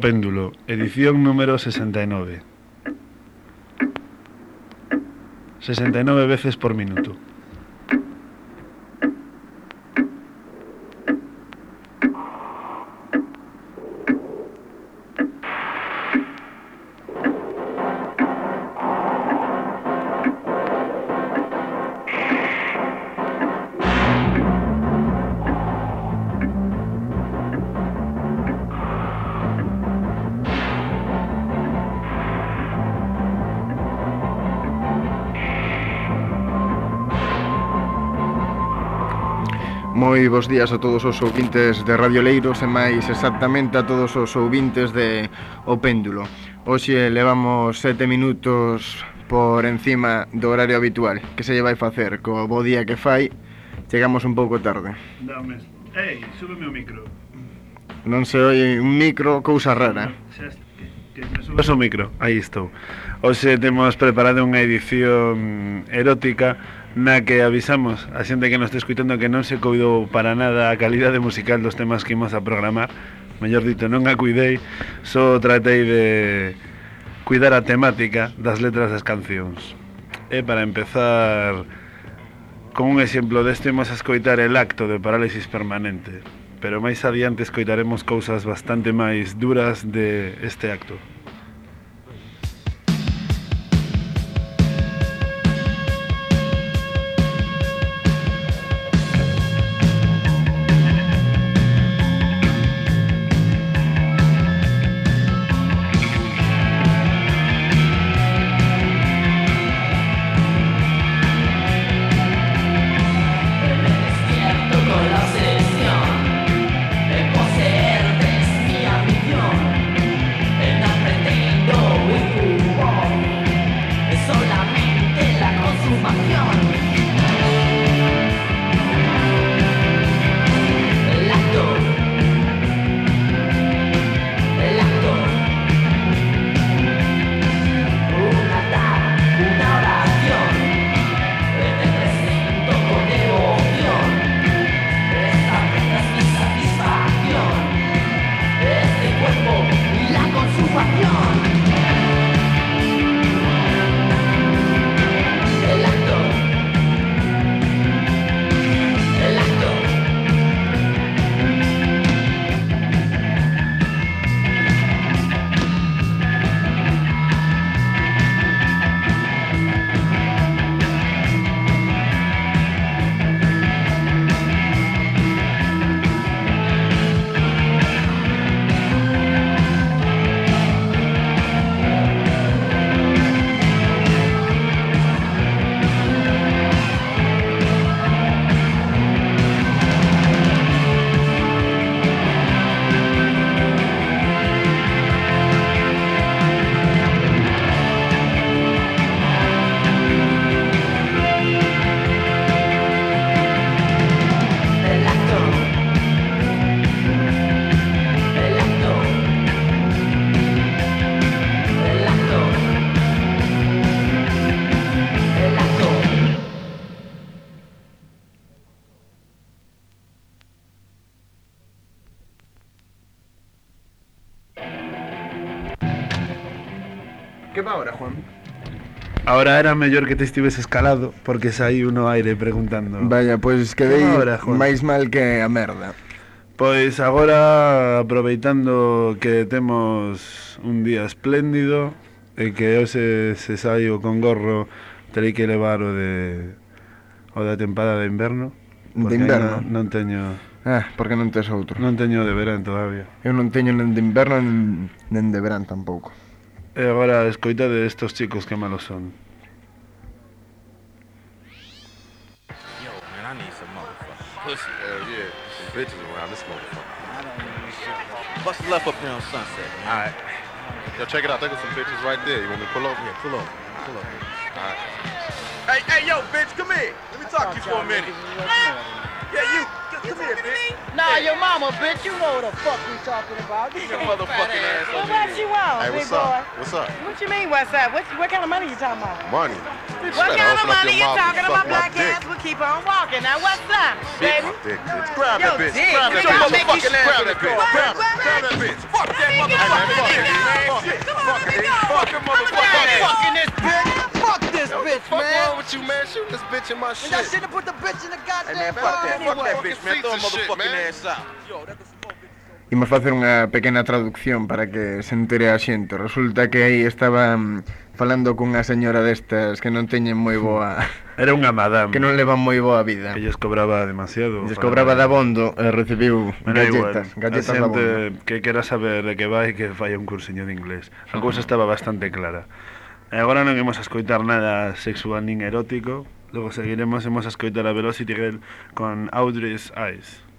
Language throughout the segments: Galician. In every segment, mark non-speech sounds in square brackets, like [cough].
Péndulo, edición número 69. 69 veces por minuto. moi bos días a todos os ouvintes de Radio Leiros e máis exactamente a todos os ouvintes de O Péndulo. Hoxe levamos sete minutos por encima do horario habitual. Que se lle vai facer? Co bo día que fai, chegamos un pouco tarde. Da mesmo. Ei, súbeme o micro. Non se oi un micro, cousa rara. Xa me Subes o micro, aí estou Hoxe temos preparado unha edición erótica na que avisamos a xente que nos está escuitando que non se cuidou para nada a calidade musical dos temas que imos a programar. Mellor dito, non a cuidei só tratei de cuidar a temática das letras das cancións. E para empezar con un exemplo deste imos a escoitar el acto de parálisis permanente pero máis adiante escoitaremos cousas bastante máis duras de este acto. ahora era mellor que te estives escalado porque saí no aire preguntando. Vaya, pois pues, quedei máis mal que a merda. Pois agora aproveitando que temos un día espléndido e que hoxe se saio con gorro terei que levar o de o da temporada de inverno. De inverno? Non, non teño... Ah, porque non tes outro. Non teño de verán todavía. Eu non teño nen de inverno nen, nen de verán tampouco. E agora escoita de estos chicos que malos son. What's left up here on Sunset, man? Alright. Yo, check it out. There go some bitches right there. You want me to pull over? Yeah, pull over. Pull over. Alright. Hey, hey, yo, bitch, come here. Let me talk to you for a minute. Yeah, you. You Come talking here, to me? Nah, your mama, bitch. You know what the fuck we talking about. You your motherfucking ass. What about you all, hey, big what's boy? Up? What's up? What you mean, what's up? What, what kind of money you talking about? Money. What kind of money you talking about? Black dick. ass will keep on walking. Now, what's up, big baby? Dick, bitch. Grab that bitch. Grab that motherfucking ass. Grab that bitch. Grab that bitch. Fuck that motherfucking ass. Fuck motherfucker Fuck that motherfucker. Fucking this bitch. with you, man. Shoot this bitch in my shit. And I shouldn't put the bitch in the goddamn hey, man, fuck that, anyway. fuck that bitch, man. Throw a motherfucking shit, ass out. Yo, Imos facer unha pequena traducción para que se entere a xente. Resulta que aí estaban falando cunha señora destas que non teñen moi boa... [laughs] Era unha madame. [laughs] Que non levan moi boa vida. Que lles cobraba demasiado. Lles para... cobraba eh, da bondo e recibiu Pero galletas. Igual. galletas a xente que quera saber de que vai que fai un cursiño de inglés. A cousa estaba bastante clara. Agora non imos a escoitar nada sexual nin erótico. Logo seguiremos, imos a escoitar a Velocity Girl con Audrey's Eyes.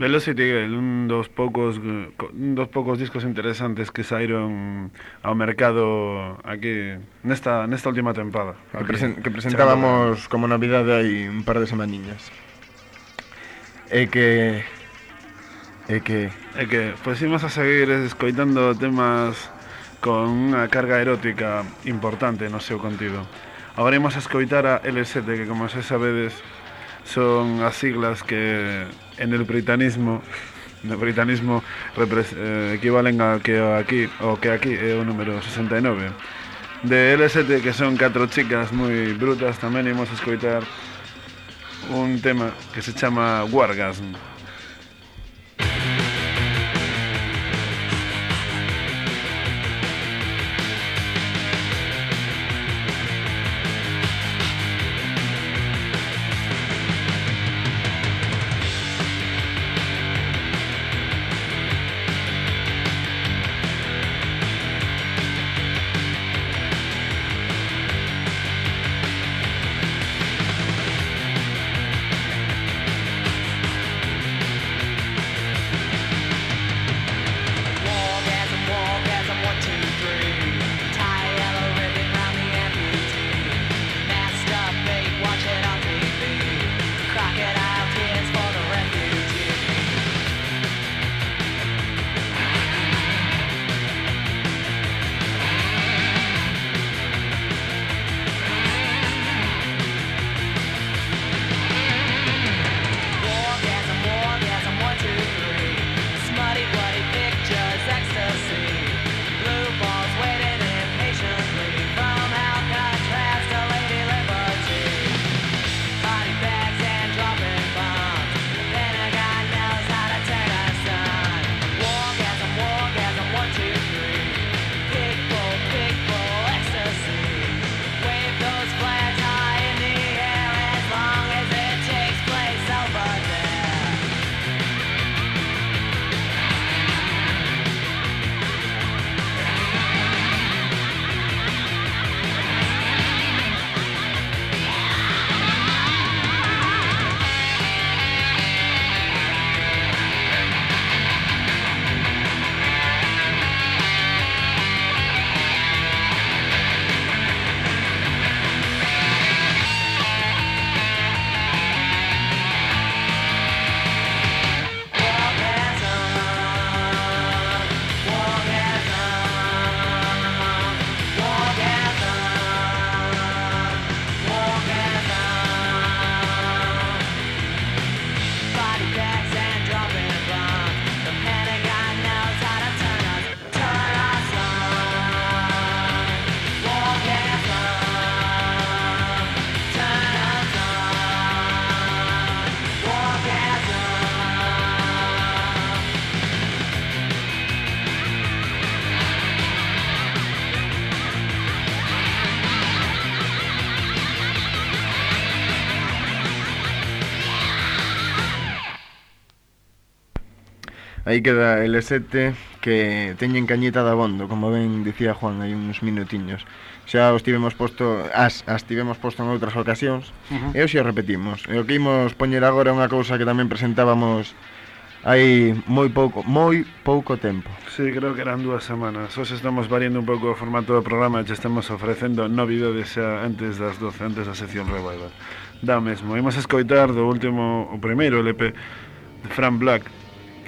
Velocity Girl, un dos poucos eh, un dos poucos discos interesantes que saíron ao mercado aquí nesta nesta última tempada. Que, presen, que presentábamos como novidade hai un par de semaniñas. E eh, que e que e que pois pues, imos a seguir escoitando temas con unha carga erótica importante no seu contido. Agora imos a escoitar a L7, que como se sabedes son as siglas que en el britanismo britanismo eh, equivalen a que aquí o que aquí é o número 69 de L7 que son catro chicas moi brutas tamén imos escoitar un tema que se chama Wargasm Aí queda el sete que teñen cañita da bondo, como ben dicía Juan hai uns minutiños. Xa os tivemos posto, as, as tivemos posto en outras ocasións, uh -huh. e hoxe o repetimos. E o que imos poñer agora é unha cousa que tamén presentábamos hai moi pouco, moi pouco tempo. Sí, creo que eran dúas semanas. Hoxe estamos variando un pouco o formato do programa, e estamos ofrecendo novidades xa antes das 12, antes da sección Revival. Da mesmo, imos escoitar do último, o primeiro LP de Fran Black,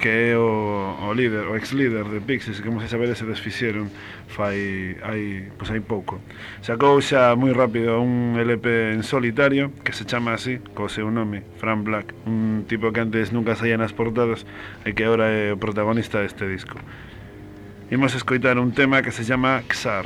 que é o, o líder, o ex líder de Pixies, que como se sabedes se desfixeron fai hai, pois hai pouco. Sacou xa moi rápido un LP en solitario que se chama así, co seu nome, Fran Black, un tipo que antes nunca saía nas portadas e que agora é o protagonista deste disco. Imos escoitar un tema que se chama Xar.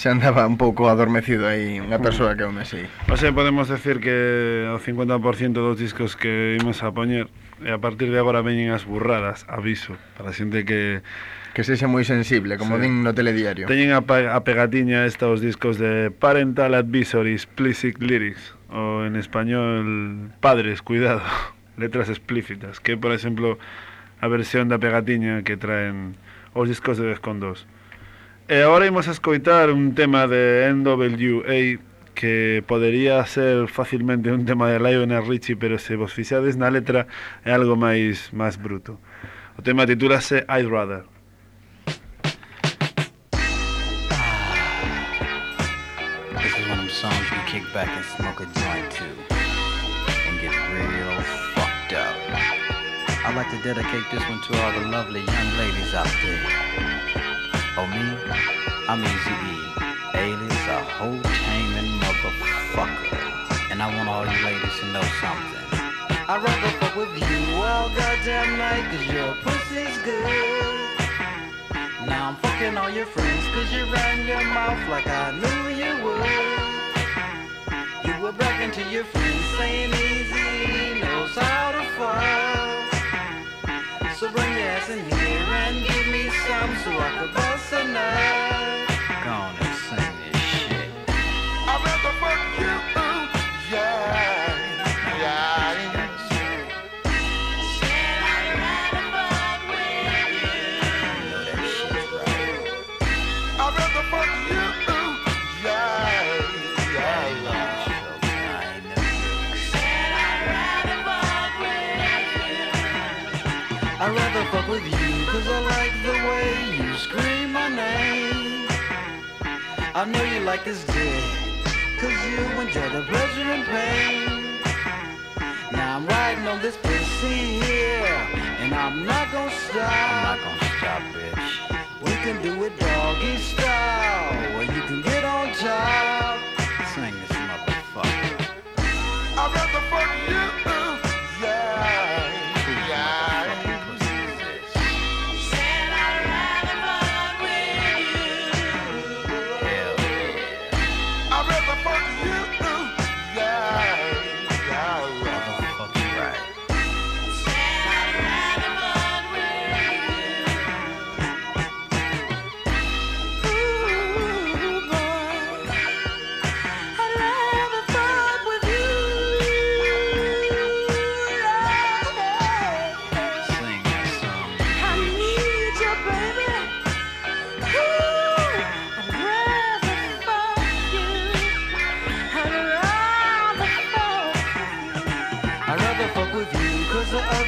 xa andaba un pouco adormecido aí unha persoa que eu me sei. O sea, podemos decir que o 50% dos discos que imos a poñer e a partir de agora veñen as burradas, aviso, para xente que que sexa moi sensible, como sí. din no telediario. Teñen a, a pegatiña esta os discos de Parental Advisory Explicit Lyrics, ou en español Padres, cuidado, [laughs] letras explícitas, que por exemplo a versión da pegatiña que traen os discos de Descondos. 2 E agora imos a escoitar un tema de NWA que podería ser facilmente un tema de Lionel Richie, pero se vos fixades na letra é algo máis máis bruto. O tema titúlase I'd Rather. This is one of songs you kick back and smoke a joint to and get real fucked up. I'd like to dedicate this one to all the lovely young ladies out there. Oh, me? I'm Easy E, alias a whole taming motherfucker. And I want all you ladies to know something. I'd rather fuck with you all goddamn night, cause your pussy's good. Now I'm fucking all your friends cause you ran your mouth like I knew you would. we're bragging to your friends, saying easy knows how to fuck. So bring your ass in here and give me some so I can bust a nut. Go on and sing this shit. I'd rather fuck you, yeah, yeah. I know you like this dick cause you enjoy the pleasure and pain. Now I'm riding on this pussy here and I'm not gonna stop. I'm not gonna stop, bitch. We can do it doggy style where you can get on top. Sing this motherfucker. I'd rather fuck you,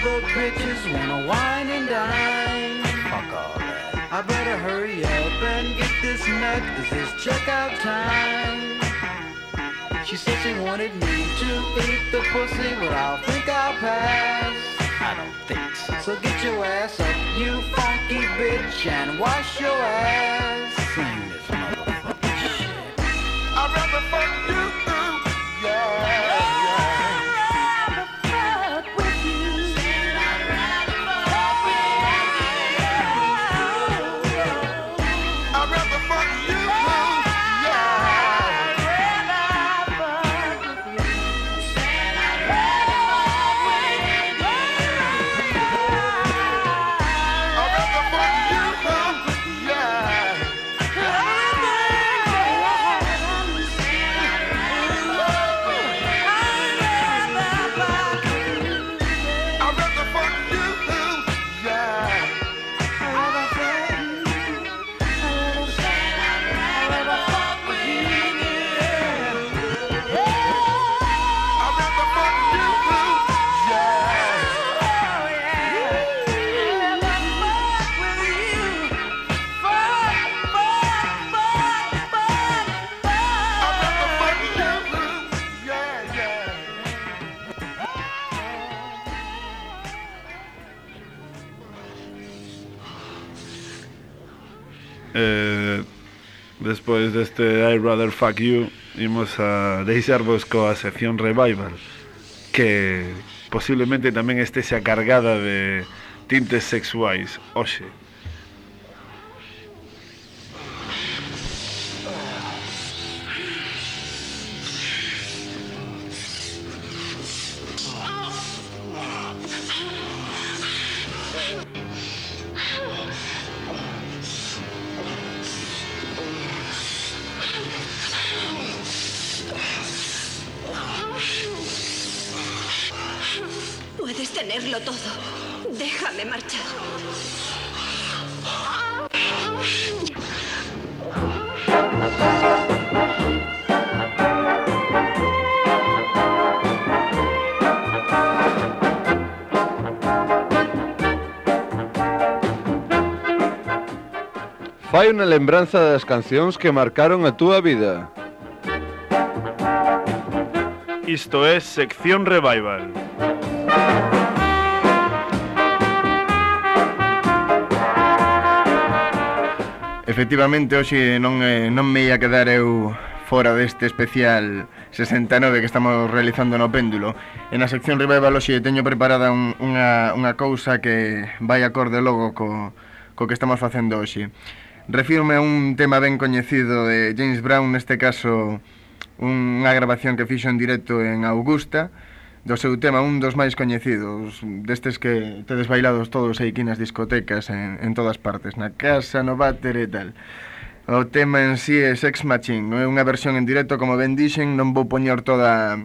other bitches wanna wine and dine. Fuck all that. I better hurry up and get this nut cause it's checkout time. She said she wanted me to eat the pussy, but I think I'll pass. I don't think so. So get your ass up, you funky bitch, and wash your ass. despois deste I Rather Fuck You imos a deixarvos coa sección Revival que posiblemente tamén estexa cargada de tintes sexuais hoxe. Fai unha lembranza das cancións que marcaron a túa vida. Isto é Sección Revival. Efectivamente, hoxe non, eh, non me ia quedar eu fora deste especial 69 que estamos realizando no péndulo. En a sección Revival hoxe teño preparada un, unha, unha cousa que vai acorde logo co, co que estamos facendo hoxe. Refirme a un tema ben coñecido de James Brown, neste caso unha grabación que fixo en directo en Augusta, do seu tema un dos máis coñecidos, destes que tedes bailados todos aí quinas discotecas en, en todas partes, na casa, no váter e tal. O tema en sí é Sex Machine, non é unha versión en directo, como ben dixen, non vou poñer toda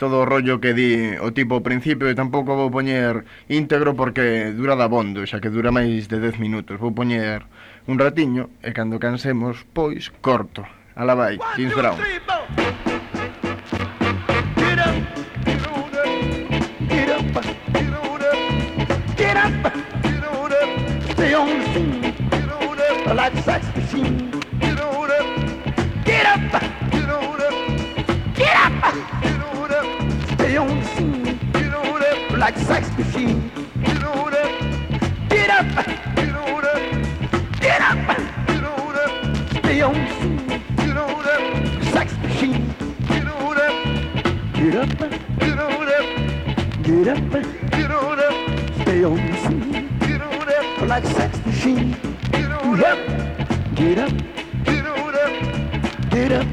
todo o rollo que di o tipo ao principio e tampouco vou poñer íntegro porque dura da bondo, xa que dura máis de 10 minutos. Vou poñer un ratiño e cando cansemos, pois, corto. Ala vai, James Brown. One, two, Get on the scene, like a sex machine. Like a sex machine, get on up, get up, get on up, get up, get on up, stay on the scene, get on up, sex machine, get on up. Get up, get on up, get up, get on up, stay on the scene, get on up, like a sex machine, get on up, get up, get on up, get up,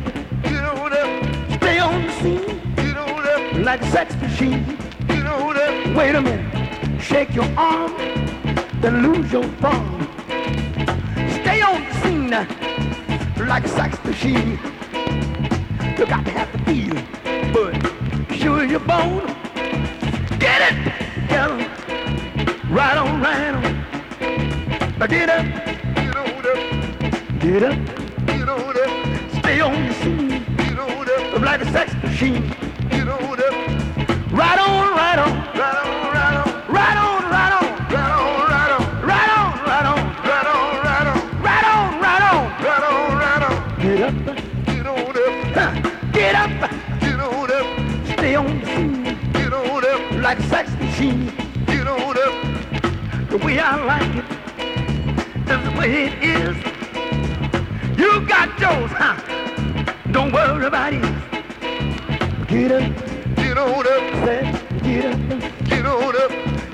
get on up, stay on the scene, get on up, like a sex machine, get on up, wait a minute, shake your arm, then lose your thumb, stay on the scene, like a sex machine, you got to have the feeling, but sure your bone. Get it, get. Right on, right on. Get up, get up, get up. Stay on the scene. Like a sex machine, way I like it. That's the way it is. You got yours, huh? Don't worry about it. Get up, get on up, say, get up, get on up.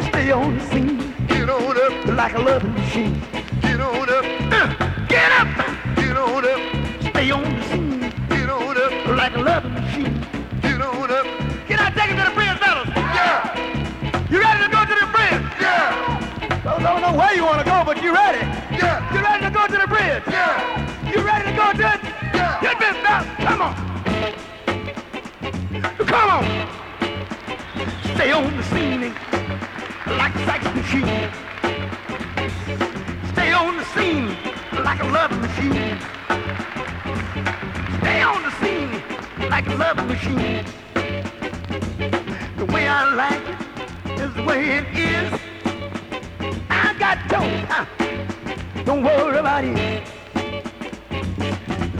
Stay on the scene, get on up, like a loving machine. Get on up, uh, get up, get on up. Stay on the scene, get on up, like a loving machine. Know where you want to go, but you ready? Yeah. You ready to go to the bridge? Yeah. You ready to go to it? Yeah. Get this now. Come on. Come on. Stay on the scene like a sex machine. Stay on the scene like a love machine. Stay on the scene like a love machine. The way I like it is the way it is. Toes, huh? Don't worry about it.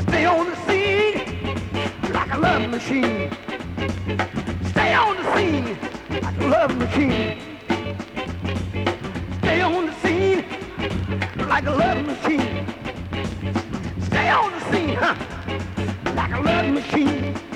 Stay on the scene like a love machine. Stay on the scene like a love machine. Stay on the scene like a love machine. Stay on the scene, huh? Like a love machine.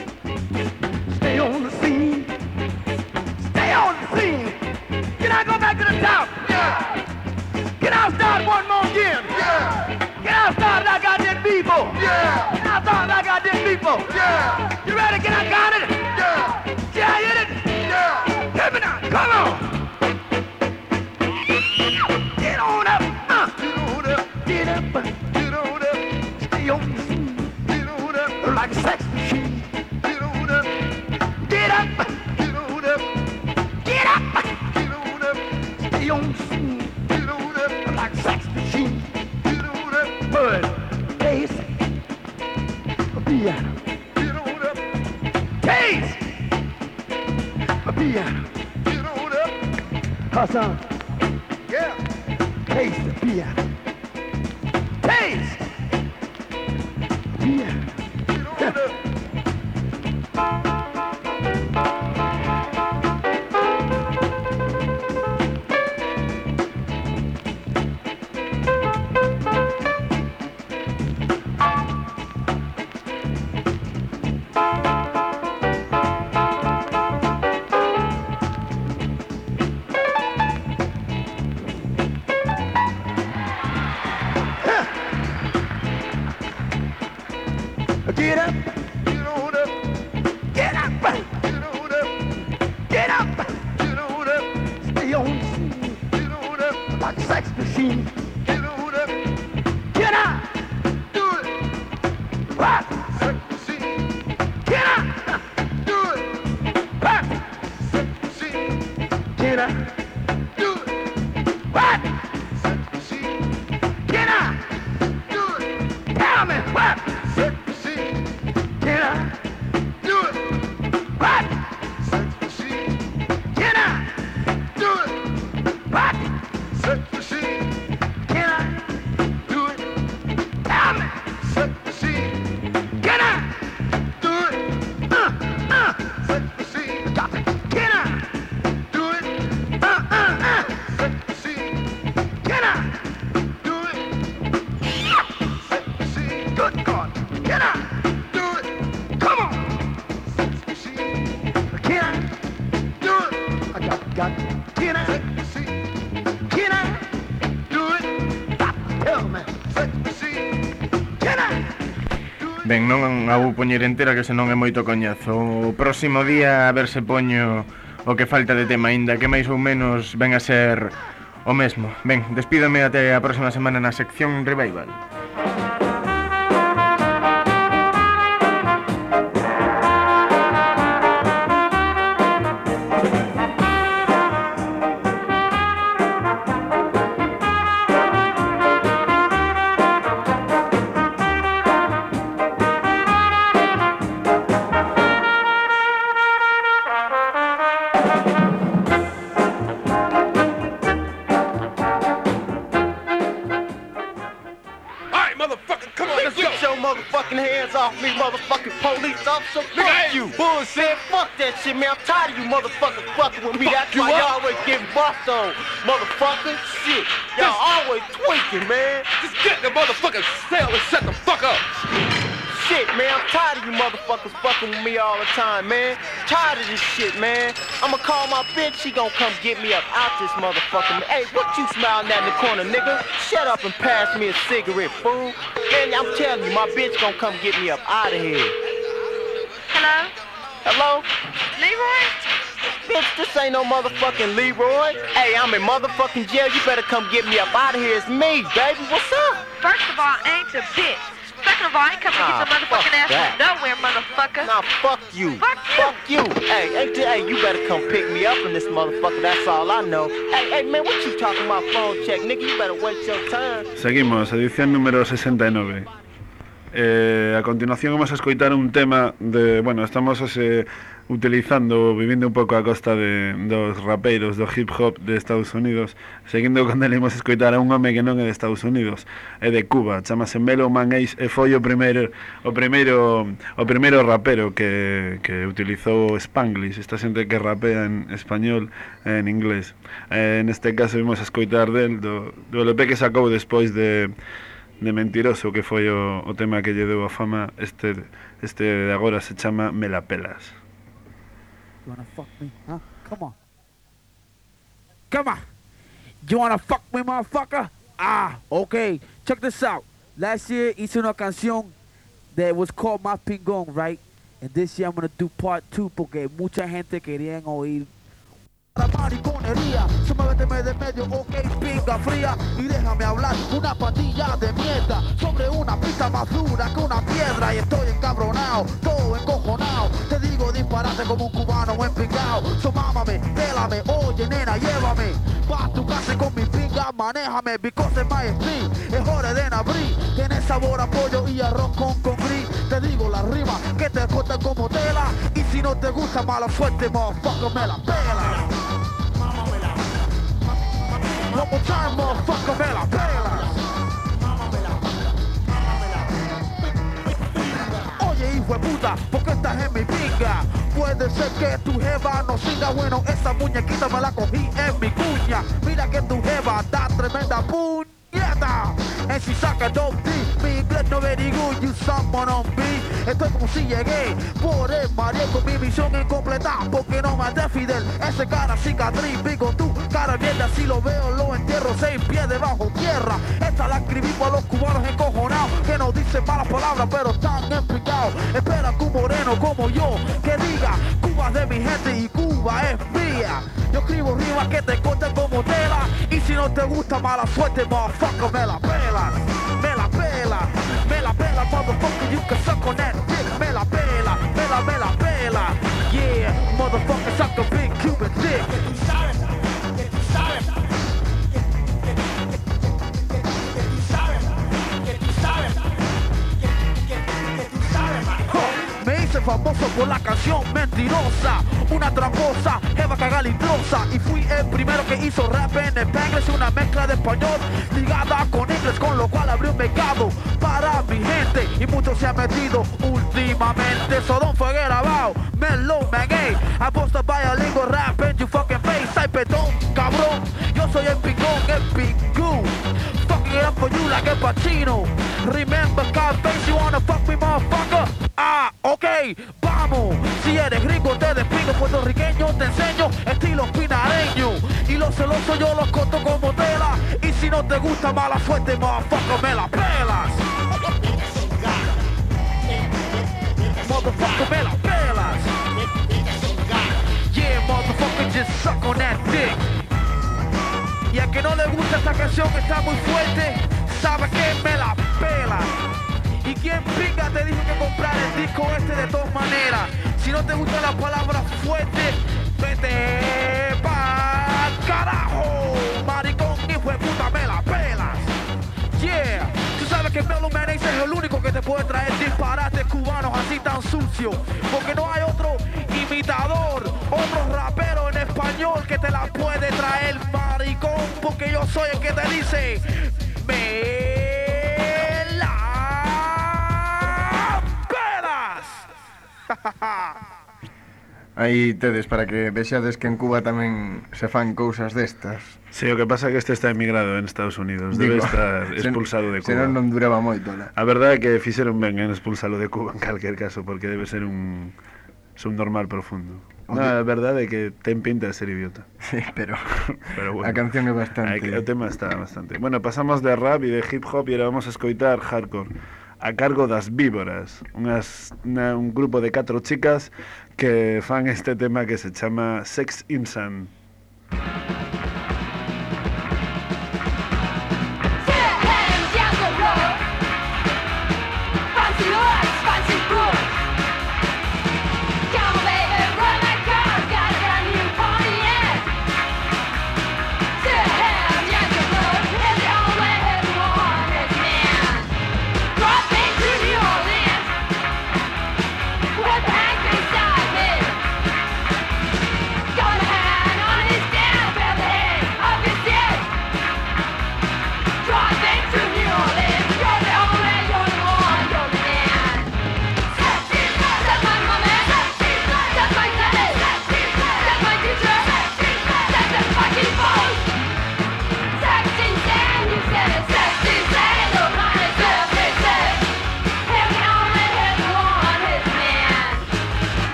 People? Yeah. I start like I did people? Yeah. You ready? Can I count it? Yeah. Can I hit it? Yeah. Hit me now. Come on. 上。non a vou poñer entera que senón é moito coñazo. O próximo día a ver se poño o que falta de tema aínda que máis ou menos ven a ser o mesmo. Ben, despídome até a próxima semana na sección Revival. You. Bullshit. Fuck that shit, man. I'm tired of you motherfuckers fucking with me. That's you why up. y'all always getting buffed on. Motherfucker, shit. Y'all always tweaking, man. Just get the motherfucking cell and shut the fuck up. Shit, man. I'm tired of you motherfuckers fucking with me all the time, man. Tired of this shit, man. I'ma call my bitch. She gonna come get me up out this motherfucker. Hey, what you smiling at in the corner, nigga? Shut up and pass me a cigarette, fool. Man, I'm telling you, my bitch gonna come get me up out of here. Hello? Hello? Leroy? Bitch, this ain't no motherfucking Leroy. Hey, I'm in motherfucking jail. You better come get me up out of here. It's me, baby. What's up? First of all, I ain't a bitch. Second of all, I ain't coming to Ah, get your motherfucking ass that. from nowhere, motherfucker. Nah, fuck you. Fuck you. Fuck you. Hey, ain't th- hey, you better come pick me up in this motherfucker. That's all I know. Hey, hey, man, what you talking about phone check, nigga? You better wait your turn. Seguimos, edición número 69. Eh, a continuación vamos a escoitar un tema de, bueno, estamos ese, utilizando, vivindo un pouco a costa de, dos rapeiros do hip hop de Estados Unidos. Seguindo con ele imos escoitar a un home que non é de Estados Unidos, é de Cuba, chamase Melo Man Ace e foi o primeiro o primeiro o primeiro rapero que, que utilizou Spanglish, esta xente que rapea en español e en inglés. Eh, neste caso imos a escoitar del do, do LP que sacou despois de de Mentiroso que foi o, o tema que lle deu a fama este, este de agora se chama Me la pelas You wanna fuck me? Huh? Come on. Come on. You wanna fuck me, motherfucker? Ah, okay. Check this out. Last year hice una canción that was called My Pingón, right? And this year I'm gonna do part two porque mucha gente querían oír mariconería, súbeteme de medio, ok, pinga fría. Y déjame hablar una patilla de mierda. Sobre una pista más dura que una piedra. Y estoy encabronado, todo encojonado, te digo disparate como un cubano buen pingao, so mámame, pélame, oye nena, llévame, pa' tu casa con mi pinga, manéjame, because my street, es hora de abrir, tiene sabor a pollo y arroz con con gris, te digo la rima que te cortan como tela. Y si no te gusta mala suerte, motherfucker, me la pela. One more time, motherfucker, me la. Oye, hijo de puta, ¿por qué estás en mi pinga? Puede ser que tu jeva no siga, bueno, esa muñequita me la cogí en mi cuña. Mira que tu jeva da tremenda puñeta. And she saca dope deep, mi inglés no very good, you someone on beat. Estoy como si llegué por el María con mi misión incompleta, porque no maté Fidel. Ese cara cicatriz, digo tú, cara mierda, si lo veo lo entierro seis pies debajo tierra. Esta la escribí para los cubanos encojonados, que no dicen malas palabras, pero están explicados. Espera que un moreno como yo, que diga, Cuba de mi gente y Cuba es mía. Yo escribo rimas que te cortan como tela, y si no te gusta mala suerte, motherfucker, me la pela, me la pela, me la pela, motherfucker, you can suck on that dick, me la pela, me la, me la pela, yeah, motherfucker, suck a big Cuban dick. Famoso por la canción mentirosa, una tramposa, Eva cagalitrosa Y fui el primero que hizo rap en Spanglish Una mezcla de español ligada con inglés Con lo cual abrí un mercado para mi gente. Y muchos se han metido últimamente. So don't forget about Mellow Man hey, I bust a bilingual rap in you fucking face. Ay perdón, cabrón, yo soy el picón, el Fucking it up for you like El Pacino Remember Scarface, you wanna fuck me motherfucker vamos Si eres gringo te despido. Puertorriqueño te enseño Estilo pinareño. Y los celosos yo los corto como tela Y si no te gusta mala suerte Motherfucker me la pelas. Motherfucker me la pelas. Yeah, motherfucker just suck on that dick. Y a que no le gusta esta canción que está muy fuerte Sabe que me la pela ¿Y quién pinga te dijo que comprar el disco este de todas maneras? Si no te gusta la palabra fuerte, vete pa' carajo. Maricón, hijo de puta, me la pelas. Yeah, tú sabes que Melo Meneses es el único que te puede traer disparates cubanos así tan sucios. Porque no hay otro imitador, otro rapero en español que te la puede traer, maricón. Porque yo soy el que te dice, me [laughs] Aí tedes para que vexades que en Cuba tamén se fan cousas destas. Sí, o que pasa é que este está emigrado en Estados Unidos, Digo, debe estar [laughs] expulsado de Cuba. Senón non duraba moito, la. A verdade é que fixeron ben en expulsalo de Cuba en calquer caso, porque debe ser un subnormal profundo. Na No, a verdade é que ten pinta de ser idiota. [laughs] Sí, pero, pero bueno, a canción é bastante... Que, o tema está bastante... Bueno, pasamos de rap e de hip hop e ahora vamos a escoitar hardcore a cargo das víboras. Unhas, na, un grupo de catro chicas que fan este tema que se chama Sex Insan Música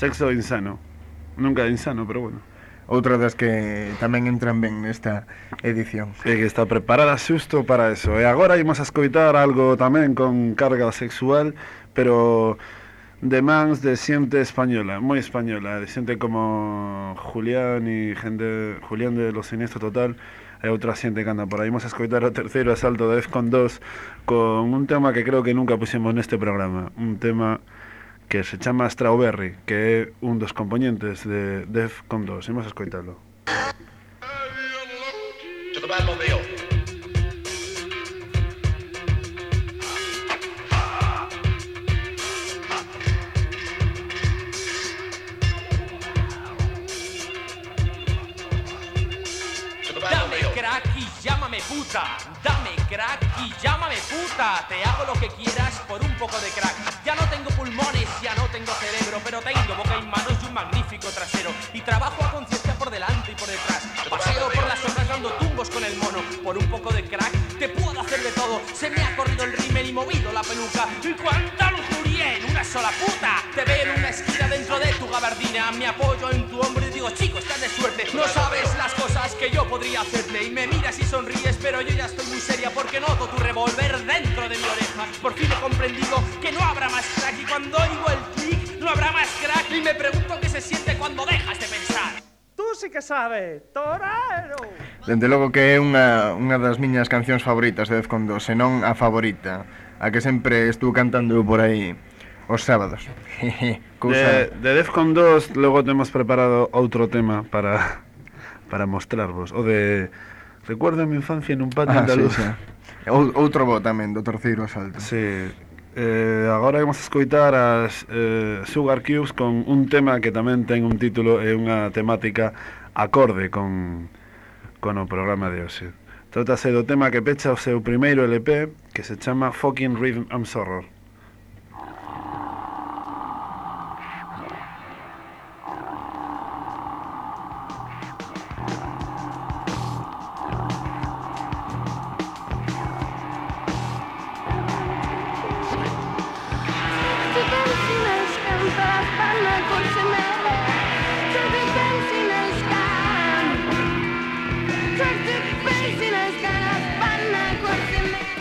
Sexo insano. Nunca insano, pero bueno. Outra das que tamén entran ben nesta edición. E que está preparada xusto para eso E agora imos a escoitar algo tamén con carga sexual Pero de mans de xente española, moi española De xente como Julián e gente Julián de Los Siniestros Total E outra xente que anda por aí Imos a escoitar o terceiro asalto de Defcon 2 Con un tema que creo que nunca puxemos neste programa Un tema que se chama Strawberry, que é un dos componentes de Defcon 2. Imos a escoitalo. To the Batmobile. puta puta. Te hago lo que quieras por un poco de crack. Ya no tengo pulmones, ya no tengo cerebro, pero tengo boca y manos y un magnífico trasero. Y trabajo a conciencia por delante y por detrás. Paseo por las hojas dando tumbos con el mono. Por un poco de crack te puedo hacer de todo. Se me ha corrido el rímel y movido la peluca. Y cuánta lujuria en una sola puta. Te veo en una esquina dentro de tu gabardina. Me apoyo en tu hombro y digo, chico, estás de suerte. No sabes las cosas que yo podría hacerte. Y me miras y sonríes, pero yo ya estoy muy seria porque noto tu revólver dentro de mi oreja. Por fin he comprendido que no habrá más crack. Y cuando oigo el clic, no habrá más crack. Y me pregunto qué se siente cuando dejas de pensar. tú sí que sabes, Torero. Dende logo que é unha, unha das miñas cancións favoritas de Defcon 2, senón a favorita, a que sempre estou cantando eu por aí os sábados. [laughs] De, de Defcon 2 logo temos preparado outro tema para para mostrarvos, o de Recuerdo a mi infancia en un patio ah, andaluz. Sí, sí. Outro bo tamén do terceiro asalto. Sí, eh, agora vamos a escoitar as eh, Sugar Cubes con un tema que tamén ten un título e unha temática acorde con, con o programa de hoxe. Trátase do tema que pecha o seu primeiro LP, que se chama Fucking Rhythm and Sorrow.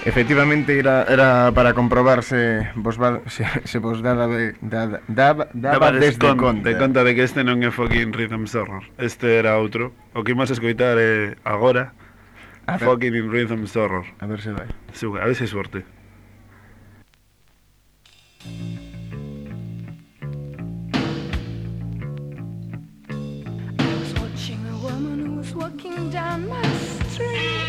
Efectivamente era, era para comprobar se vos, va, se, se vos daba, de, daba, daba, daba desde con- conta. de conta de que este non é Fucking Rhythm Sorrow. Este era outro. O que imos escoitar é agora A ver. Fucking Rhythm Sorrow. A ver se vai. Sugar, a ver se hai sorte. I was watching a woman who was walking down my street.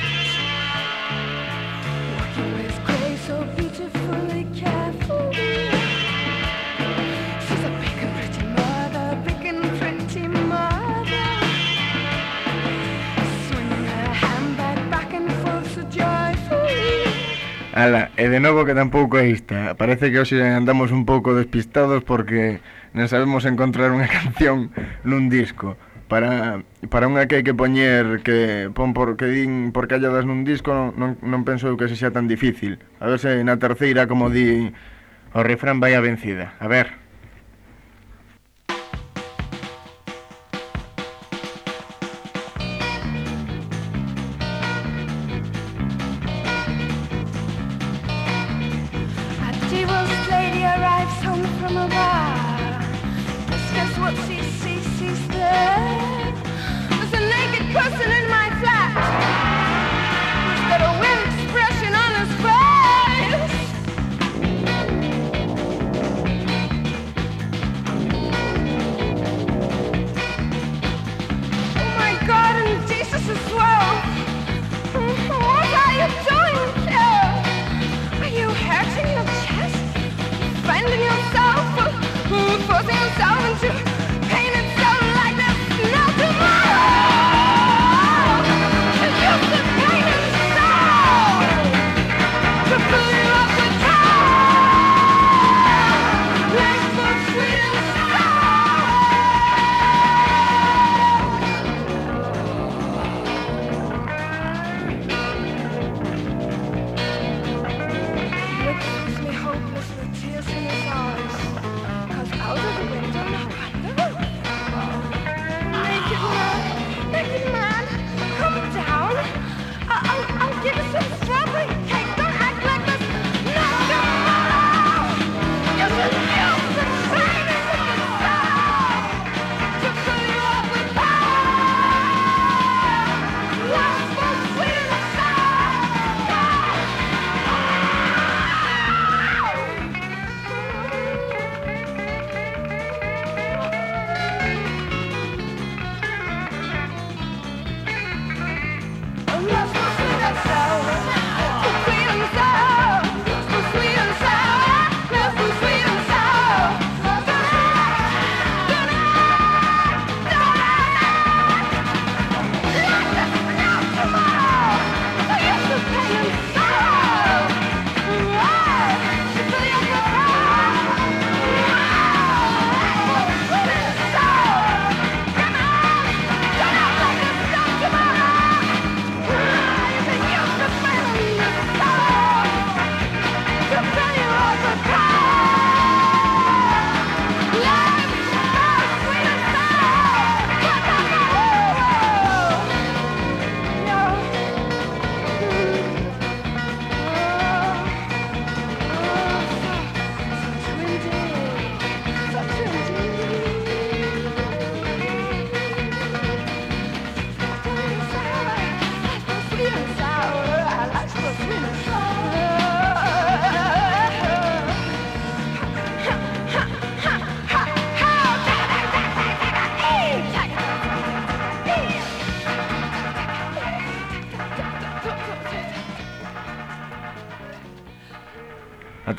Ala, e de novo que tampouco é esta Parece que hoxe andamos un pouco despistados Porque non sabemos encontrar unha [laughs] canción nun disco Para, para unha que hai que poñer que pon por que din por calladas nun disco non, non, non penso que se xa tan difícil. A ver se na terceira como di o refrán vai a vencida. A ver. Brasil!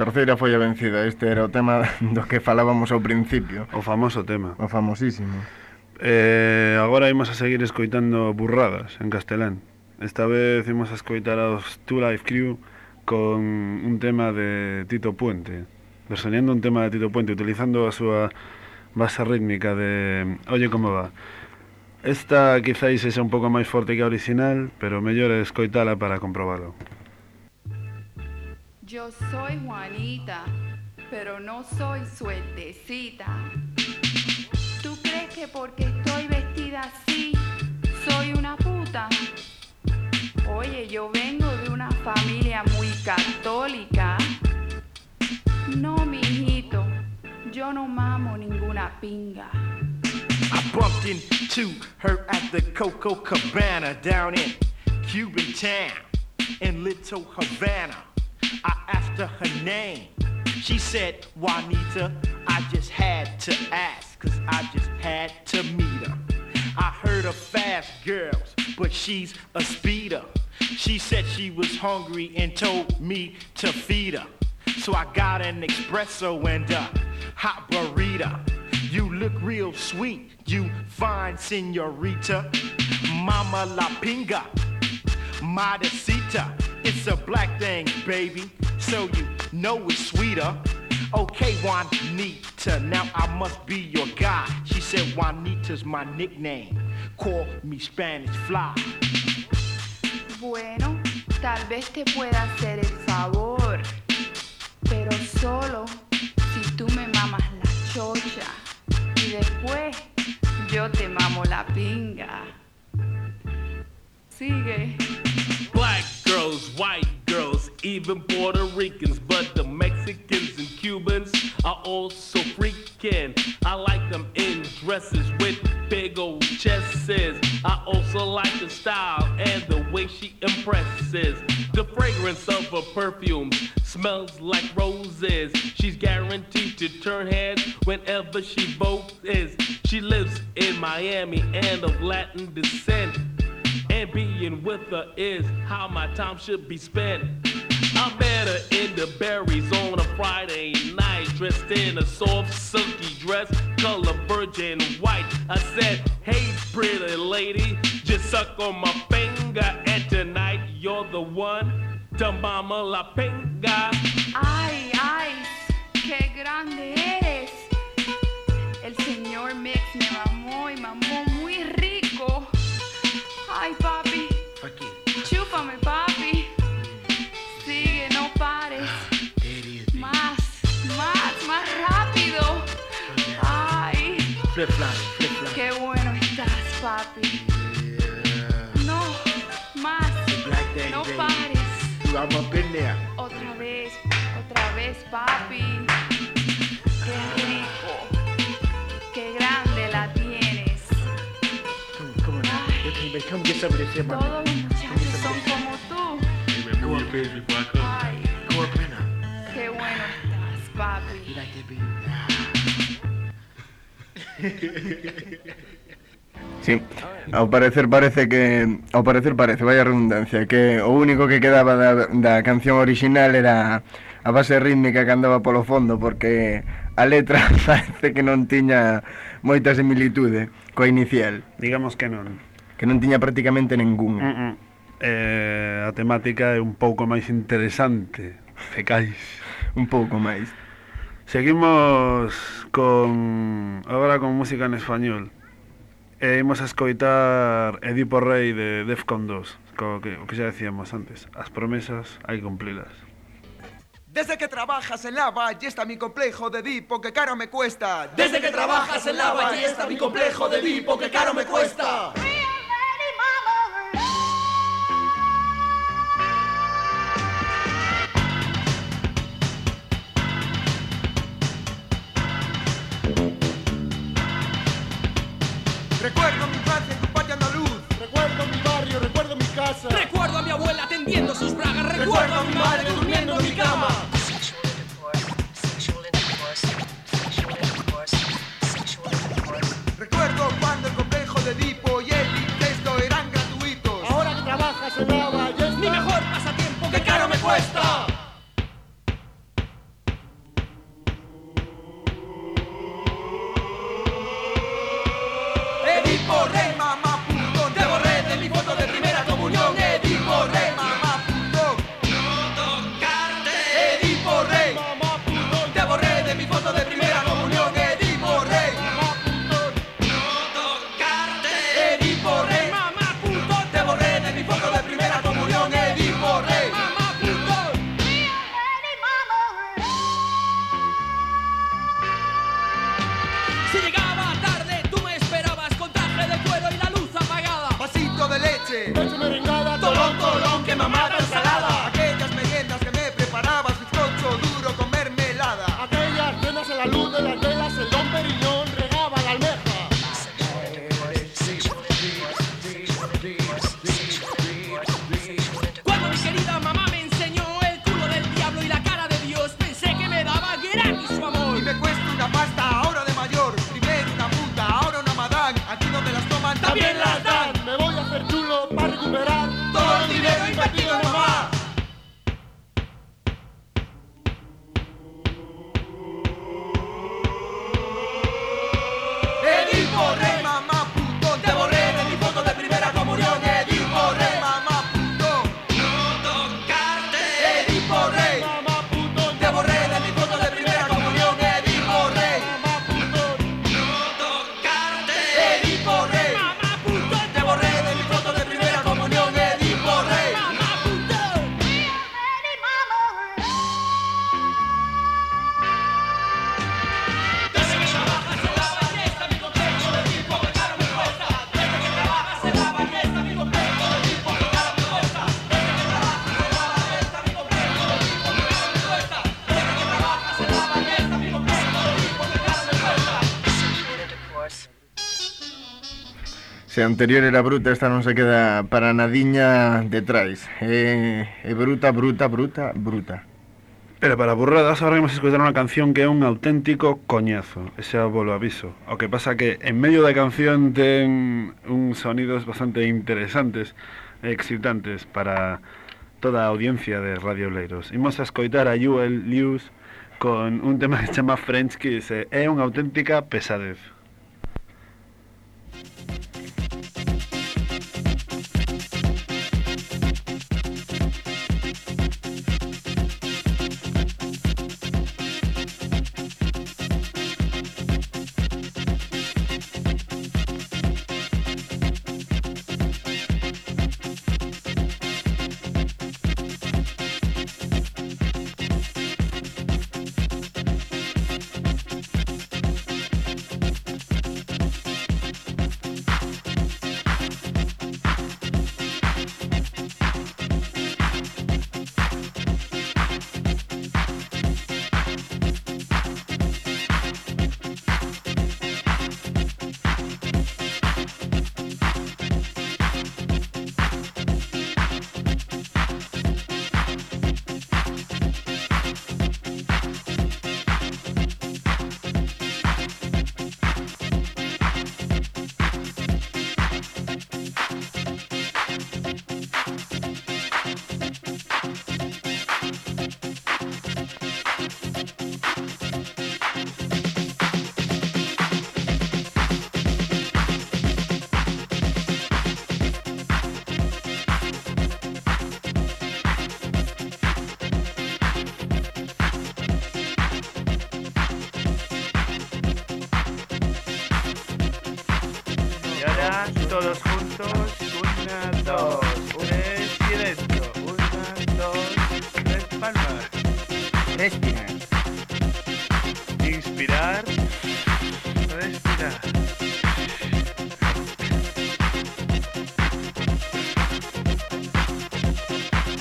terceira foi a vencida. Este era o tema [laughs] do que falábamos ao principio. O famoso tema. O famosísimo. Eh, agora imos a seguir escoitando burradas en castelán. Esta vez imos a escoitar aos Two Life Crew con un tema de Tito Puente. Versionando un tema de Tito Puente, utilizando a súa base rítmica de Oye como va. Esta quizáis sexa un pouco máis forte que a original, pero mellor escoitala para comprobalo. Yo soy Juanita, pero no soy suertecita. ¿Tú crees que porque estoy vestida así soy una puta? Oye, yo vengo de una familia muy católica. No, mijito, yo no mamo ninguna pinga. I bumped into her at the Coco Cabana down in Cuban town in Little Havana. I asked her her name. She said, Juanita, I just had to ask, cause I just had to meet her. I heard of fast girls, but she's a speeder. She said she was hungry and told me to feed her. So I got an espresso and a hot burrito. You look real sweet, you fine senorita. Mama La Pinga, Modestita. It's a black thing, baby, so you know it's sweeter. Okay, Juanita, now I must be your guy. She said Juanita's my nickname. Call me Spanish Fly. Bueno, tal vez te pueda hacer el favor, pero solo si tú me mamas la chocha y después yo te mamo la pinga. Sigue. Girls, white girls, even Puerto Ricans, but the Mexicans and Cubans are also freaking. I like them in dresses with big old chests. I also like the style and the way she impresses. The fragrance of her perfume smells like roses. She's guaranteed to turn heads whenever she votes. She lives in Miami and of Latin descent. And being with her is how my time should be spent. I met her in the berries on a Friday night, dressed in a soft, silky dress, color virgin white. I said, Hey, pretty lady, just suck on my finger, and tonight you're the one to mama la pinga. Ay, ay, qué grande eres. El señor Mix me mamó y mamó muy. Ay, papi. Chúpame, papi. Sigue, no pares. Más, más, más rápido. Ay, Flip flop, flip flop. qué bueno estás, papi. No, más. No pares. Otra vez, otra vez, papi. baby, come get some of this here, my Todos los muchachos son como tú. Baby, move your face before I come. Ay, Come up in her. qué bueno estás, You like that, baby? Sí, ao parecer parece que ao parecer parece, vaya redundancia, que o único que quedaba da, da canción orixinal era a base rítmica que andaba polo fondo porque a letra [laughs] parece que non tiña moita similitude coa inicial. Digamos que non que non tiña prácticamente ninguna. Uh mm, -mm. Eh, a temática é un pouco máis interesante, fecais. un pouco máis. Seguimos con agora con música en español. E imos a escoitar Edipo Rey de Defcon 2, co que, o que xa decíamos antes, as promesas hai que cumplilas. Desde que trabajas en la está mi complejo de Edipo que caro me cuesta. Desde que trabajas en la está mi complejo de Edipo que caro me cuesta. ¡Sí! Mi abuela tendiendo sus bragas. Recuerdo, a mi madre durmiendo en mi cama. Recuerdo cuando el complejo de Edipo y el incesto eran gratuitos. Ahora que trabajas en lava, y es Mi mejor pasatiempo, que caro me cuesta. se anterior era bruta, esta non se queda para nadiña detrás. É, é bruta, bruta, bruta, bruta. Pero para burradas, ahora vamos a escutar unha canción que é un auténtico coñazo, ese é o bolo aviso. O que pasa que en medio da canción ten un sonidos bastante interesantes e excitantes para toda a audiencia de Radio Leiros. Imos a escoitar a Joel Lewis con un tema que se chama French Kiss, é unha auténtica pesadez.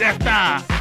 acertar.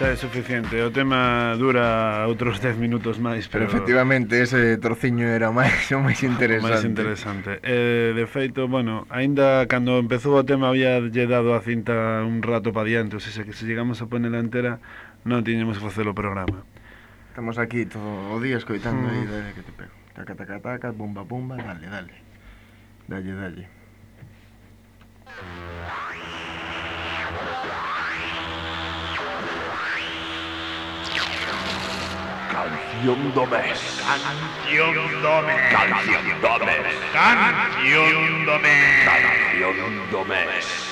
xa é suficiente. O tema dura outros 10 minutos máis, pero... pero efectivamente, ese trociño era o máis, o máis interesante. [laughs] O máis interesante. Eh, de feito, bueno, aínda cando empezou o tema había lle dado a cinta un rato pa diante, ou seja, que se llegamos a poner entera non tiñemos que facer o programa. Estamos aquí todo o día escoitando mm. aí, dale que te pego. Taca, taca, taca, bomba, bomba, dale, dale. Dalle. Dalle. Canción Domés. Canción Domés. Canción Domés. Canción Domés. Canción Domés.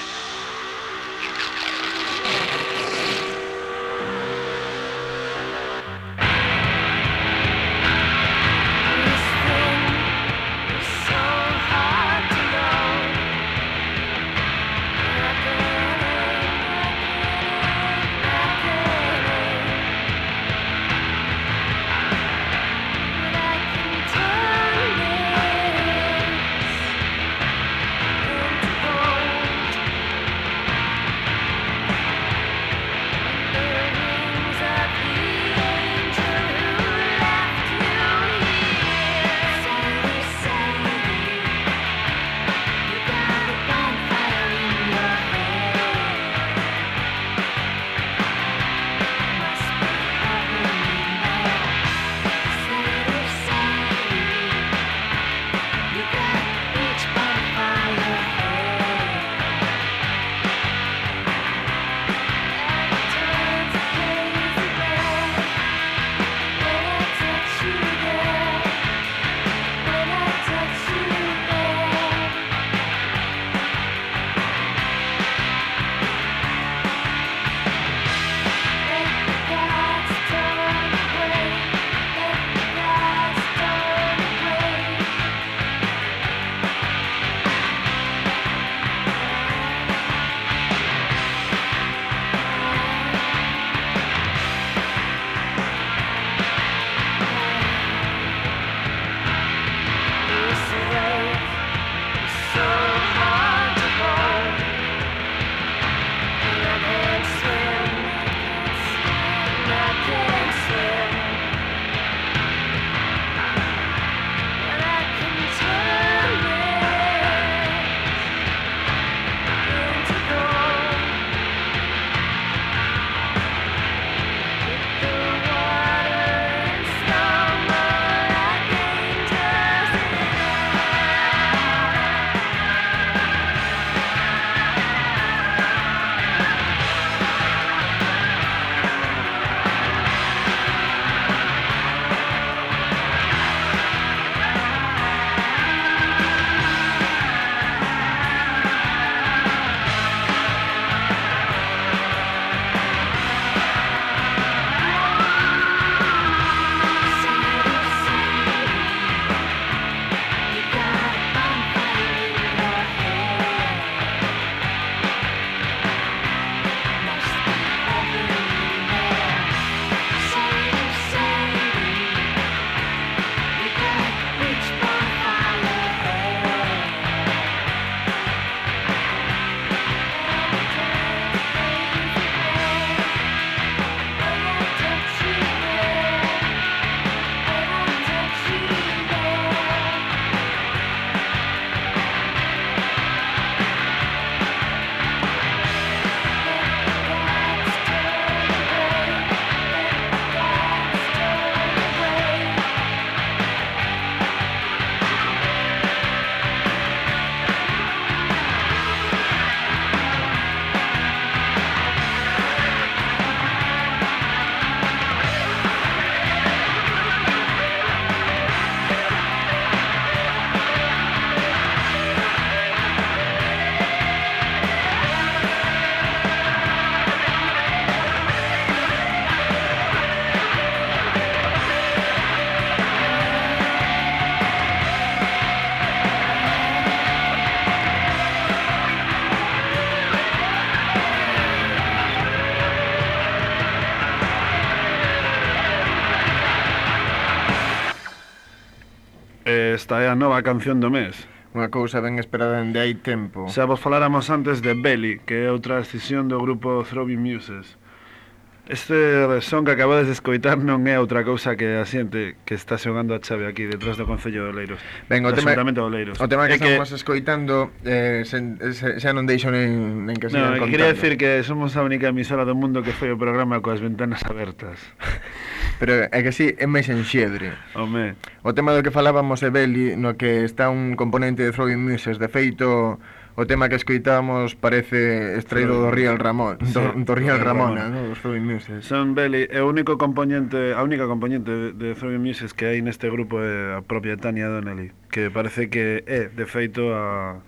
Esta é a nova canción do mes. Unha cousa ben esperada en de hai tempo. Xa vos faláramos antes de Belly, que é outra decisión do grupo Throbbing Muses. Este son que acabades de escoitar non é outra cousa que a xente que está xogando a chave aquí detrás do Concello de Oleiros. Ben, o tema, de Oleiros. O tema que, é que estamos escoitando eh, sen, xa non deixo nen, nen que sigan no, contando. Quería decir que somos a única emisora do mundo que foi o programa coas ventanas abertas. [laughs] Pero é que sí, é máis enxedre. Home. O tema do que falábamos é Beli, no que está un componente de Throwing Muses De feito, o tema que escoitamos parece extraído do Real Ramón, sí, do, do Ramona, Ramona. No? dos Throwing Muses Son Belly, é o único componente, a única componente de Throwing Muses que hai neste grupo é a propia Tania Donnelly, que parece que é, de feito, a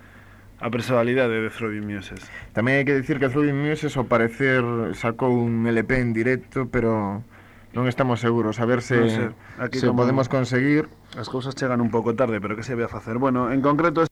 a personalidade de Throwing Muses. Tamén hai que dicir que Throwing Muses ao parecer sacou un LP en directo, pero non estamos seguros a ver se, aquí como- podemos conseguir As cousas chegan un pouco tarde, pero que se ve a facer? Bueno, en concreto